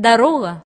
дорога.